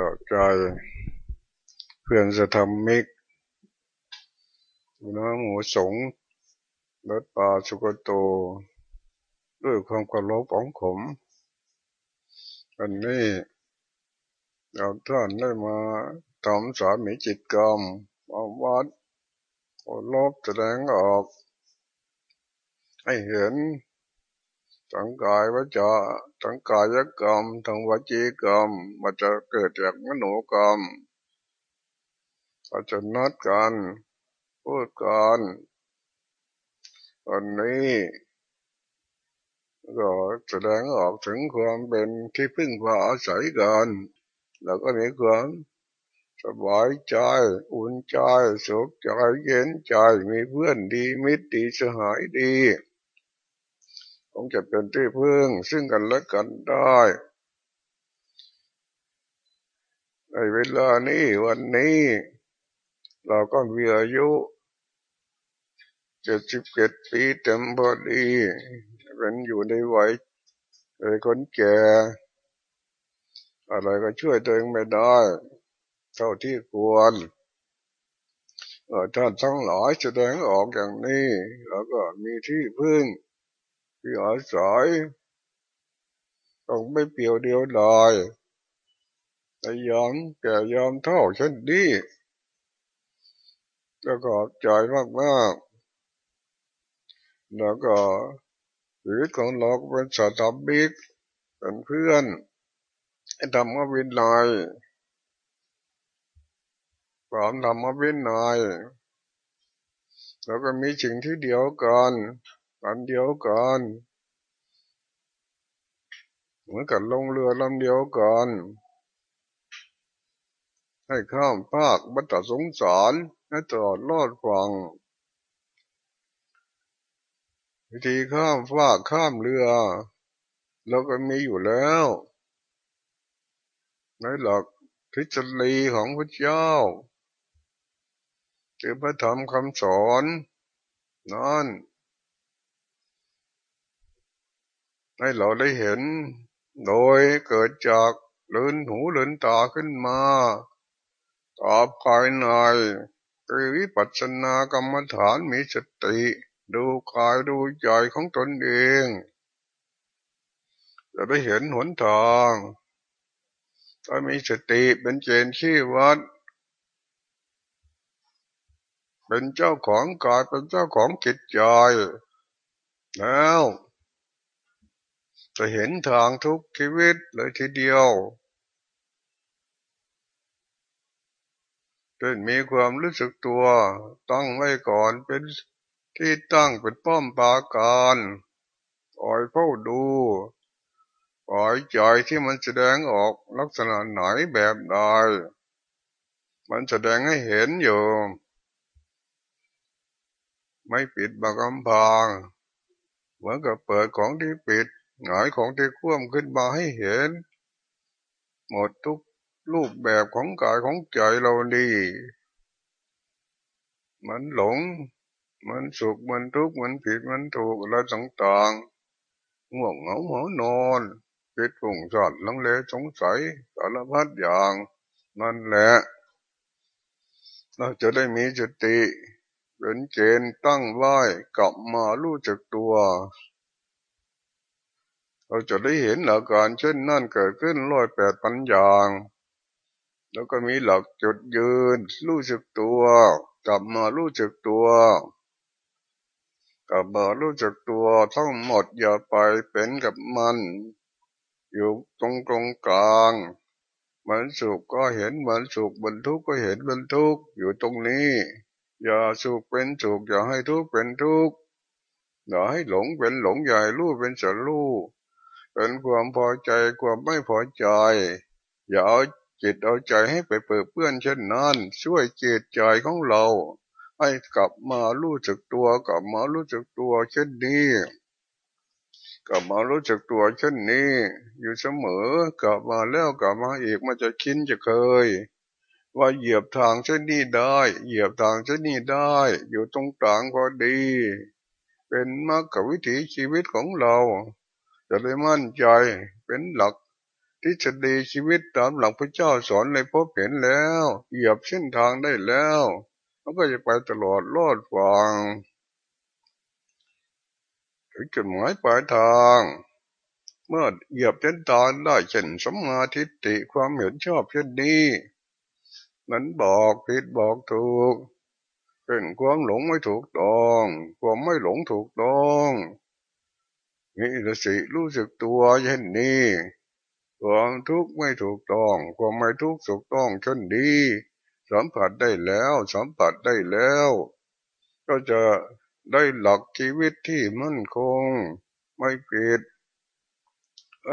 ต่อใจเพื่อนจะทำมิกน้องหมูสงรถป่าสุกโต ด้วยความกรพของผมวันนี้เราท่านได้มาทำสามีจิตกรรมมาวัดลบแสดงออก ให้เห็น ทั้งกายว่าจะทั้งกายกรรมทั้งวจีกรรมมันจะเกิดจากมโนกรรมอาจจะนัดกันพูดกันวันนี้ก็แสดงออกถึงความเป็นที่พึ่งพาอาศัยกันแล้วก็มีความสบายใจ อุ่นใจสุขใจเย็นใจ มีเพื่อนดีมิตรดีสหายดี งจะเป็นที่พึ่ง ซึ่งกันและกันได้ในเวลานี้วันนี้ เราก็มีอายุเจ็ดสิบเจ็ดปีเต็มพอดีเป็นอยู่ในวัยเป็นคนแก่ อะไรก็ช่วยตัวเองไม่ได้ เท่าที่ควรท่านทั้งหลายแสดงออกอย่างนี้ แล้วก็มีที่พึ่ง ที่อาศัยต้องไม่เปลี่ยวเดียวดายแต่ยอมแก่ยอมเท่าเช่นนี้ก็ขอบใจมากมากแล้วก็ชีวิตของเราเป็นสัตว์บิกเป็นเพื่อนทำมาวินัยความทำมาวินัยแล้วก็มีสิ่งที่เดียวกัน อันเดียวกันเหมือนกับลงเรือลำเดียวกันให้ข้ามภาคบัตรสงสารให้ตลอดรอดฟัง วิธีข้ามฟากข้ามเรือเราก็มีอยู่แล้วในหลักทฤษฎีของพระเจ้าคือพระธรรมคำสอนนั่น ให้เราได้เห็น โดยเกิดจากเลืนหูเลืนตาขึ้นมาตาภายในคือวิปัสสนากรรมฐานมีสติ ดูกายดูใจของตนเอง จะได้เห็นหนทางถ้ามีสติเป็นเจนชี้วัด เป็นเจ้าของกายเป็นเจ้าของจิตใจ แล้ว จะเห็นทางทุกชีวิตเลยทีเดียวจนมีความรู้สึกตัวตั้งไว้ก่อนเป็นที่ตั้งเป็นป้อมปาการคอยเฝ้าดูคอยใจที่มันแสดงออกลักษณะไหนแบบใดมันแสดงให้เห็นอยู่ ไม่ปิดบังกำพางเหมือนกับเปิดของที่ปิด หงายของที่คว่ำขึ้นมาให้เห็น หมดทุกรูปแบบของกายของใจเราดี มันหลง มันสุข มันทุกข์ มันผิด มันถูกอะไรต่างๆง่วงเหงาหอนอนผิดฝุ่งสอดลังเลสงสัยสารพัดอย่างนั่นแหละ เราจะได้มีสติเป็นเจนตั้งไว้กลับมารู้จักตัว เราจะได้เห็นหลักการเช่นนั่นเกิดขึ้นร้อยแปดปัญญาแล้วก็มีหลักจุดยืน รู้จักตัวกลับมารู้จักตัวกลับมารู้จักตัวทั้งหมดอย่าไปเป็นกับมัน อยู่ตรงตรงกลางมันสุขก็เห็นมันสุขบรรทุกก็เห็นบรรทุกอยู่ตรงนี้ อย่าสุขเป็นสุขอย่าให้ทุกข์เป็นทุกข์อย่าให้หลงเป็นหลงใหญ่รู้เป็นสรู้ เป็นความพอใจความไม่พอใจ อย่าเอาจิตเอาใจให้ไปเปิดเพื่อนเช่นนั้น ช่วยจิตใจของเรา ให้กลับมารู้จักตัวกลับมารู้จักตัวเช่นนี้กลับมารู้จักตัวเช่นนี้ อยู่เสมอกลับมาแล้วกลับมาอีกมันจะคินจะเคย ว่าเหยียบทางเช่นนี้ได้ เหยียบทางเช่นนี้ได้ อยู่ตรงกลางพอดี เป็นมรรควิถีชีวิตของเรา จะได้มั่นใจเป็นหลักทฤษฎีชีวิตตามหลักพระเจ้าสอนในพบเห็นแล้ว เหยียบเส้นทางได้แล้วมันก็จะไปตลอดรอดฟังถึงจุดหมายปลายทาง เมื่อเหยียบเส้นทางได้เช่นสมาธิติความเห็นชอบเช่นนี้นั้นบอกผิดบอกถูกเป็นความหลงไม่ถูกต้อง ความไม่หลงถูกต้อง มีสติรู้สึกตัวเช่นนี้ความทุกข์ไม่ถูกต้องความไม่ทุกข์ถูกต้องเช่นนี้สัมผัสได้แล้วสัมผัสได้แล้ว ก็จะได้หลักชีวิตที่มั่นคง ไม่ผิด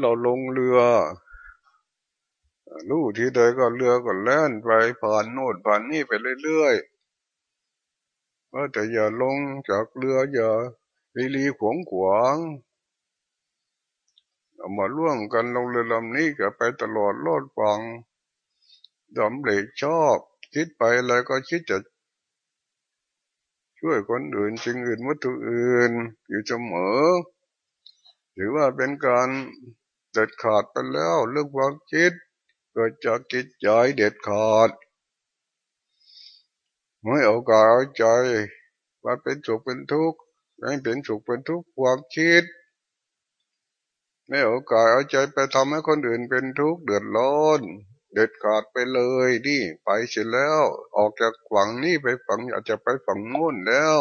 เราลงเรือลู่ที่ใดก็เรือก็แล่นไปผ่านโน่นผ่านนี่ไปเรื่อยๆว่าแต่อย่าลงจากเรืออย่าลีลีขวงขวาง เอามาร่วมกันลงเรือลำนี้ก็ไปตลอดรอดฟังดำเร็จชอบ คิดไปอะไรก็คิดจะ ช่วยคนอื่นสิ่งอื่นวัตถุอื่น อยู่เสมอถือว่าเป็นการเด็ดขาดไปแล้วเรื่องความคิดเกิดจากจิตใจเด็ดขาดไม่เอากายเอาใจว่าเป็นสุขเป็นทุกข์ไม่เป็นสุขเป็นทุกข์ความคิด ไม่เอากายเอาใจไปทำให้คนอื่นเป็นทุกข์เดือดร้อนเด็ดขาดไปเลยนี่ไปเสร็จแล้ว ออกจากฝั่งนี้ไปฝั่งอาจจะไปฝั่งโน้นแล้ว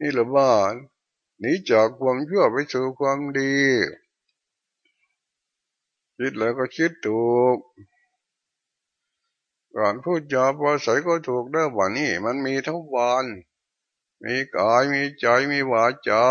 นี่หรือว่าหนีจากความชั่วไปสู่ความดีคิดแล้วก็คิดถูกก่อนพูดจาพอใสก็ถูกได้ว่านี่มันมีทั้งวัน มีกายมีใจมีวาจา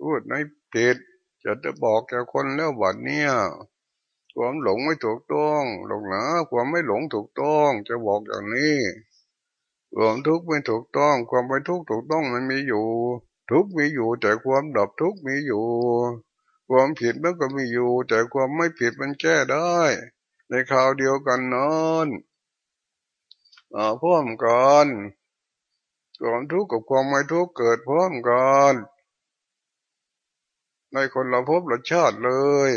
พูดในผิดจะจะบอกแก่คนแล้ววันเนี้ยความหลงไม่ถูกต้องหลงหนาความไม่หลงถูกต้อง จะบอกอย่างนี้ความทุกข์ไม่ถูกต้อง ความไม่ทุกข์ถูกต้องมันมีอยู่ ทุกข์มีอยู่แต่ความดับทุกข์มีอยู่ ความผิดมันก็มีอยู่ แต่ความไม่ผิดมันแก้ได้ ในคราวเดียวกันนั้นพร้อมกันความทุกข์กับความไม่ทุกข์เกิดพร้อมกัน ในคนเราพบรสชาติเลย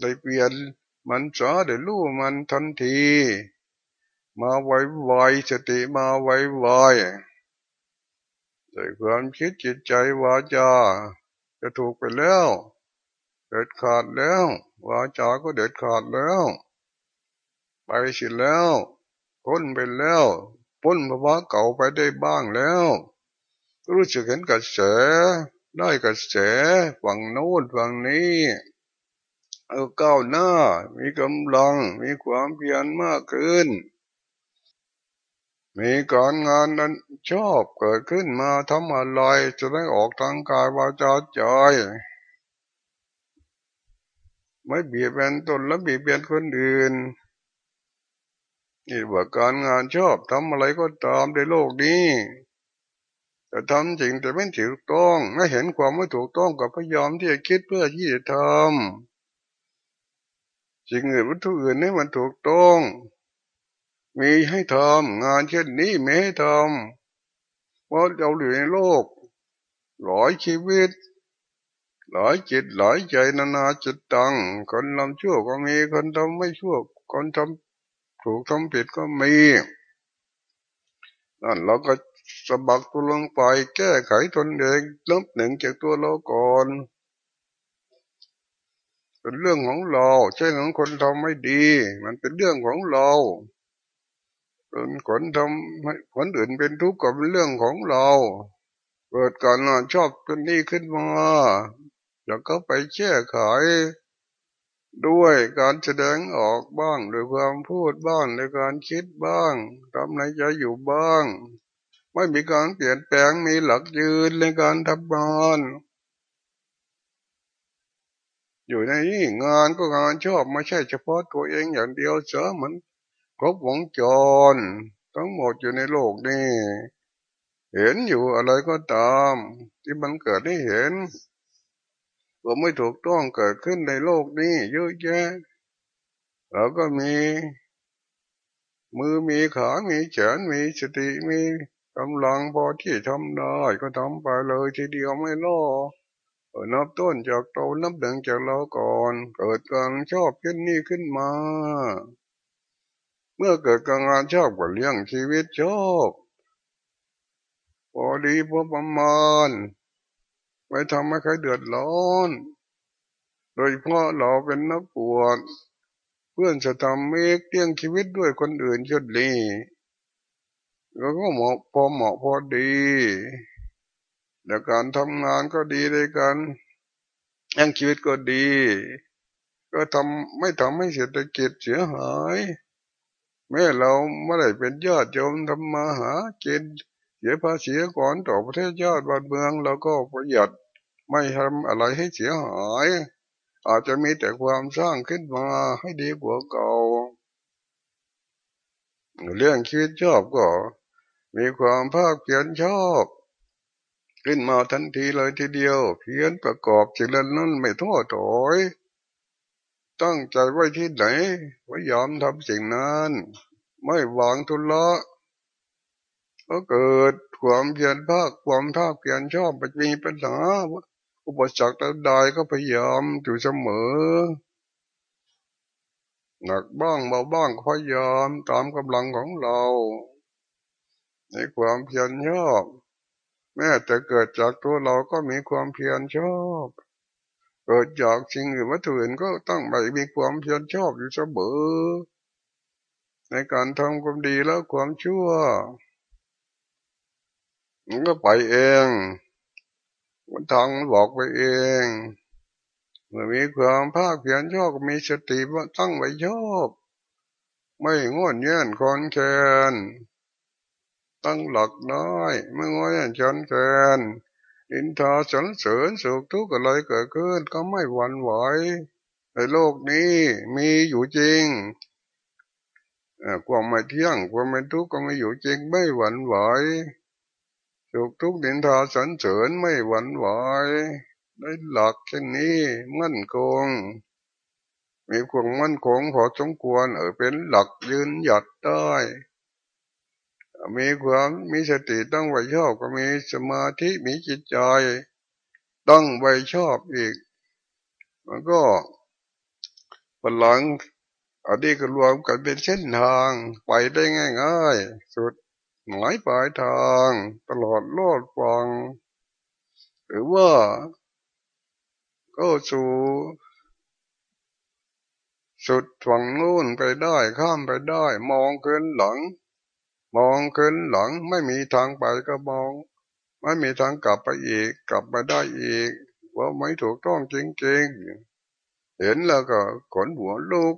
ได้เปลี่ยนมันจะได้รู้มันทันที มาไวไวสติมาไวไวใส่ความคิดจิตใจวาจา จะถูกไปแล้ว เด็ดขาดแล้ว วาจาก็เด็ดขาดแล้ว ไปสิแล้วพ้นไปแล้วพ้นภาวะเก่าไปได้บ้างแล้ว รู้สึกเห็นกระแส ได้กระแสฝั่งโน้นฝั่งนี้เอาก้าวหน้า มีกำลัง มีความเพียรมากขึ้น มีการงานนั้นชอบเกิดขึ้นมาทำอะไรจะได้ออกทางกายวาจาใจไม่เบียดเบียนตนและเบียดเบียนคนอื่นนี่ว่าการงานชอบทำอะไรก็ตามในโลกนี้ จะทำจริงแต่ไม่ถูกต้อง ไม่เห็นความไม่ถูกต้องกับพยายามที่จะคิดเพื่อที่จะทำสิ่งอื่นวัตถุอื่นนี่มันถูกต้อง มีให้ทำงานเช่นนี้ไม่ให้ทำเพราะเราอยู่ในโลกหลายชีวิตหลายจิตหลายใจนานาจิตตังคนทำชั่วก็มีคนทำไม่ชั่วคนทำถูกทำผิดก็มีนั่นเราก็ สะบักตัวลงไปแก้ไขตนเองลบหนึ่งจากตัวเราก่อน เป็นเรื่องของเราใช่ของคนทำไม่ดี มันเป็นเรื่องของเราเป็นคนทำให้คนอื่นเป็นทุกข์ก็เป็นเรื่องของเราเกิดการชอบตัวนี้ขึ้นมาแล้วก็ไปแก้ไขด้วยการแสดงออกบ้างด้วยความพูดบ้างด้วยการคิดบ้างทำในใจอยู่บ้าง ไม่มีการเปลี่ยนแปลงมีหลักยืนในการทำงานอยู่ในนี้งานก็งานชอบไม่ใช่เฉพาะตัวเองอย่างเดียวเสอมันครบวงจรทั้งหมดอยู่ในโลกนี้เห็นอยู่อะไรก็ตาม ที่มันเกิดให้เห็นว่าไม่ถูกต้องเกิดขึ้นในโลกนี้เยอะแยะเราก็มี มือมีขา มีแขนมีสติมี กำลังพอที่ทำได้ก็ทำไปเลยทีเดียวไม่ล่อนับต้นจากเรานับหนึ่งจากเราก่อน เกิดการชอบขึ้นนี่ขึ้นมา เมื่อเกิดการงานชอบก็เลี้ยงชีวิตชอบพอดีพอประมาณไม่ทำให้ใครเดือดร้อน โดยเพราะเราเป็นนักบวชเพื่อนจะทำเมกเลี้ยงชีวิตด้วยคนอื่นชุดนี้ แล้วก็เหมาะพอเหมาะพอดีแต่การทำงานก็ดีเลยกันยังชีวิตก็ดี ก็ทำไม่ทำให้เศรษฐกิจเสียหายแม้เราไม่ได้เป็นญาติโยมทำมาหากินเสียภาษีก่อนต่อประเทศญาติบ้านเมืองเราก็ประหยัดไม่ทำอะไรให้เสียหาย อาจจะมีแต่ความสร้างขึ้นมาให้ดีกว่าเก่าเรื่องชีวิตชอบก็ มีความภาคเพียรชอบ ขึ้นมาทันทีเลยทีเดียว เพียรประกอบสิ่งนั้นไม่ท้อถอย ตั้งใจไว้ที่ไหนพยายามทำสิ่งนั้น ไม่วางทุละก็เกิดความเพียรภาคความภาคเพียรชอบมันมีปัญหาอุปสรรคใดก็พยายามอยู่เสมอ หนักบ้างเบาบ้างพยายามตามกำลังของเรา ในความเพียรชอบ แม้แต่เกิดจากตัวเราก็มีความเพียรชอบเกิดจากสิ่งอื่นวัตถุอื่นก็ต้องไปมีความเพียรชอบอยู่เสมอในการทำความดีแล้วความชั่วมันก็ไปเองมันทางบอกไปเองเมื่อมีความภาคเพียรชอบมีสติว่าตั้งไว้ชอบ ไม่งอนเงียนคอนแคน ตั้งหลักน้อยไม่งอยจนเกินอินทาสนเสริญสุขทุกข์อะไรเกิดขึ้นก็ไม่หวั่นไหวในโลกนี้มีอยู่จริงความไม่เที่ยงความไม่ทุกข์ก็ไม่อยู่จริงไม่หวั่นไหวสุขทุกข์ดินทาสนเสริญไม่หวั่นไหวได้หลักเช่นนี้มั่นคงมีความมั่นคงพอสมควรเออเป็นหลักยืนหยัดได้ มีความมีสติต้องไว้ชอบก็มีสมาธิมีจิตใจต้องไว้ชอบอีก มันก็พลังอันนี้ก็รวมกันเป็นเส้นทางไปได้ง่ายๆสุดหมายปลายทางตลอดโลดฟัง หรือว่าก็สู่สุดฝั่งนู้นไปได้ข้ามไปได้ มองเกินหลัง มองขึ้นหลังไม่มีทางไปก็มอง ไม่มีทางกลับไปอีก กลับมาได้อีก ว่าไม่ถูกต้องจริงๆ เห็นแล้วก็ขนหัวลูก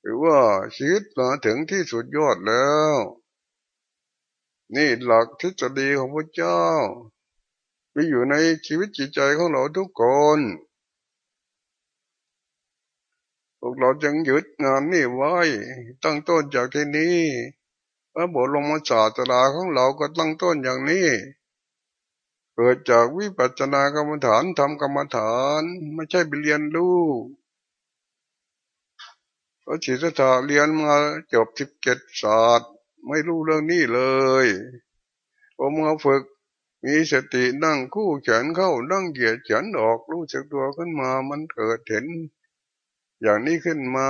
หรือว่าชีวิตมาถึงที่สุดยอดแล้ว นี่หลักทฤษฎีของพระเจ้ามีอยู่ในชีวิตจิตใจของเราทุกคนพวกเราจึงหยุดงานนี่ไว้ ตั้งต้นจากที่นี้ ระบรมศาสดาของเราก็ตั้งต้นอย่างนี้เกิดจากวิปัสสนากรรมฐานทำกรรมฐาน ไม่ใช่ไปเรียนรู้พระศิษฐาเรียนมาจบสิบเจ็ดศาสตร์ ไม่รู้เรื่องนี้เลยพอมาฝึกมีสตินั่งคู่เฉินเข้านั่งเหยียดเฉินออกรู้สึกตัวขึ้นมามันเกิดเห็น อย่างนี้ขึ้นมา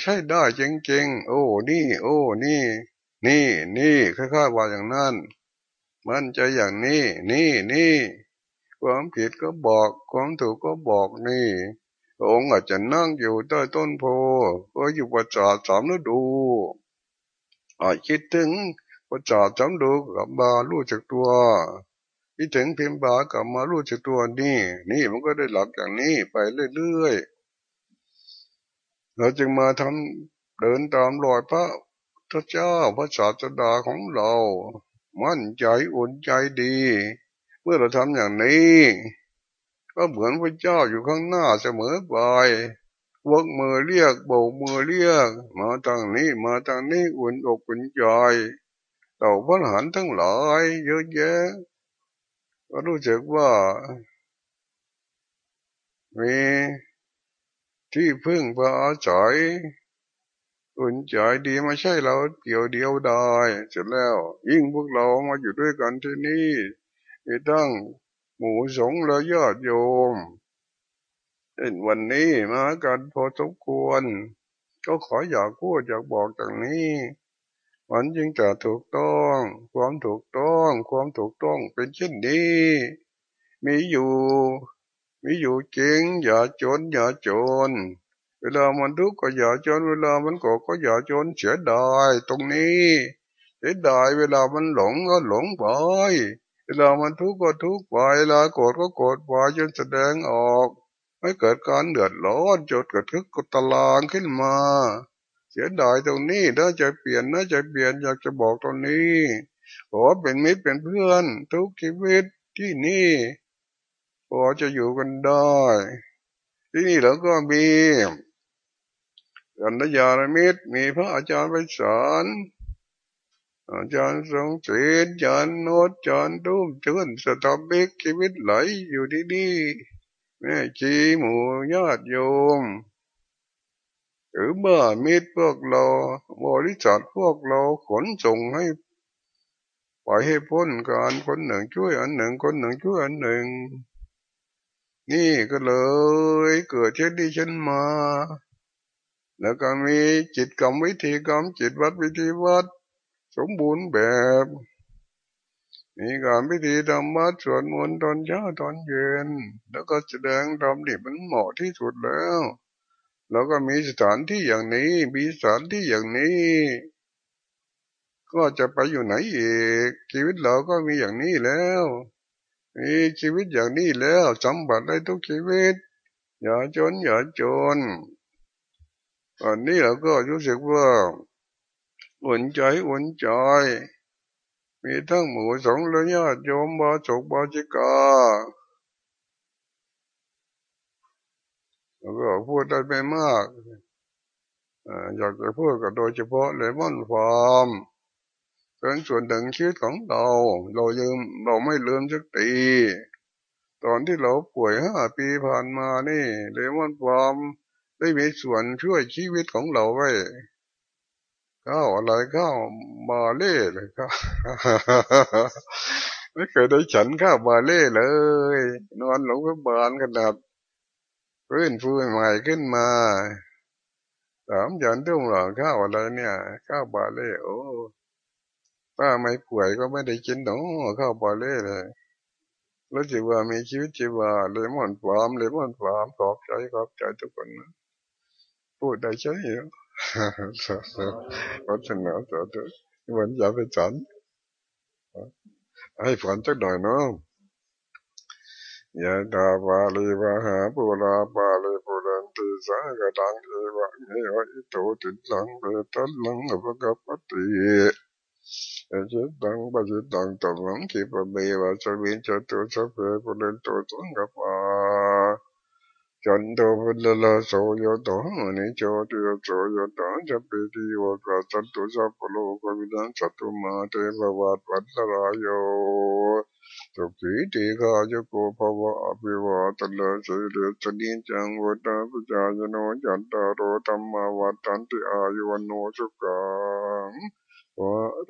ใช่ได้จริงๆ โอ้ นี่ โอ้ นี่ นี่ นี่ค่อยๆว่าอย่างนั้น มันจะอย่างนี้ นี่นี่ ความผิดก็บอก ความถูกก็บอกนี่ องค์อาจจะนั่งอยู่ใต้ต้นโพก็อยู่ประจาสามฤดูอาจคิดถึงประจาสามดูกับบาลู่จากตัวคิดถึงเพียงบากับมาลู่จากตัวนี่ นี่มันก็ได้หลักอย่างนี้ไปเรื่อยๆ เราจึงมาทำเดินตามรอยพระพระเจ้าพระศาสดาของเรา มั่นใจอุ่นใจดี เมื่อเราทำอย่างนี้ ก็เหมือนพระเจ้าอยู่ข้างหน้าเสมอไปวกมือเรียกโบกมือเรียก มาทางนี้มาทางนี้อุ่นอกอุ่นใจเราพระหันทั้งหลายเยอะแยะก็รู้สึกว่ามี ที่พึ่งพระอาศัยอุ่นใจดีไม่ใช่เราเกี่ยวเดียวได้เสร็จแล้ว ยิ่งพวกเรามาอยู่ด้วยกันที่นี่มีตั้งหมู่สงและญาติโยมเช่นวันนี้มากันพอสมควร ก็ขออยากพูดอยากบอกจากนี้ มันจึงจะถูกต้อง ความถูกต้อง ความถูกต้องเป็นเช่นนี้ มีอยู่ มีอยู่จริง อย่าจน อย่าจน เวลามันทุกข์ก็อย่าจน เวลามันโกรธก็อย่าจนเสียดายตรงนี้เสียดายเวลามันหลงก็หลงไปเวลามันทุกข์ก็ทุกข์ไปเวลาโกรธก็โกรธไปจนแสดงออก ไม่เกิดการเดือดร้อนจดเกิดทึกกตลางขึ้นมา เสียดายตรงนี้ถ้าจะเปลี่ยนน่าจะเปลี่ยนอยากจะบอกตรงนี้ขอเป็นมิตรเป็นเพื่อน ทุกชีวิตที่นี่ พอจะอยู่กันได้ ที่นี่เราก็มีกันยาณมิตร มีพระอาจารย์ไปสอนอาจารย์ทรงศีลอาจารย์โนดอาจารย์ตุ้มจืนสตอบิกชีวิตไหลอยู่ที่นี่แม่ชีหมู่ญาติโยมหรือเมื่อมิตรพวกเราบริษัทพวกเราขนส่งให้ปล่อยให้พ้นการคนหนึ่งช่วยอันหนึ่งคนหนึ่งช่วยอันหนึ่ง นี่ก็เลย เกิดเช่นนี้ฉันมา แล้วก็มีจิตกรรมวิธีกรรมจิตวัดวิธีวัด สมบูรณ์แบบ มีการพิธีธรรมะสวดมนต์ตอนเช้าตอนเย็น แล้วก็แสดงธรรมนี่มันเหมาะที่สุดแล้วเราก็มีสถานที่อย่างนี้ มีสถานที่อย่างนี้ ก็จะไปอยู่ไหนอีก ชีวิตเราก็มีอย่างนี้แล้ว มีชีวิตอย่างนี้แล้วจำบัดได้ทุกชีวิต อย่าจนอย่าจนตอนนี้เราก็รู้สึกว่าอุ่นใจอุ่นใจมีทั้งหมู่สงฆ์และญาติโยมบาจกบาจิกาแล้วก็พูดได้ไม่มากอยากจะพูดก็โดยเฉพาะเลมอนฟาร์ม เป็นส่วนหนึ่งชีวิตของเรา เราลืมเราไม่ลืมสักทีตอนที่เราป่วยห้าปีผ่านมานี่เลมอนฟาร์มได้มีส่วนช่วยชีวิตของเราไว้ข้าวอะไรข้าวมาเล่เลยครับไม่เคยได้ฉันข้าวมาเล่เลย นอนหลงพระบาลขนาดฟื้นฟูใหม่ขึ้นมาถามยันทุ่งหรอข้าวอะไรเนี่ย ข้าวบาเล่โอ้ ป้าไม่ป่วยก็ไม่ได้กินหนอข้าวบาเล่เลยแล้วจีว่ามีชีวิตจีว่าเลมอนฟาร์มเลมอนฟาร์มขอบใจขอบใจทุกคนนะพูดได้ใช่ไหมก็เสนอตัวตัววันอย่าไปจันให้ฝันจักหน่อยเนาะยะตาบาลีวะหาปุราบาลีปุรันติสังกตังเอวะเมวะอิโตติลังเบตัลลังอภกัปติ อจิตังปจิตังตัมังคิปะเบวะสวินจตุสัพเพปุเรนโตสังกปาจันโตพุทธลาโสยโตนิโจติโสยโตจะปิติโวกาสัตตุสัพพโลกวิดันสัตุมาเตภวัตวัตรายโยสุขีติกาโยโกภวะอภิวาตลาสิเดสนิจังวัตาปุจายโนจันตารโรธรรมวัตันติอายุวันโนสุขัง What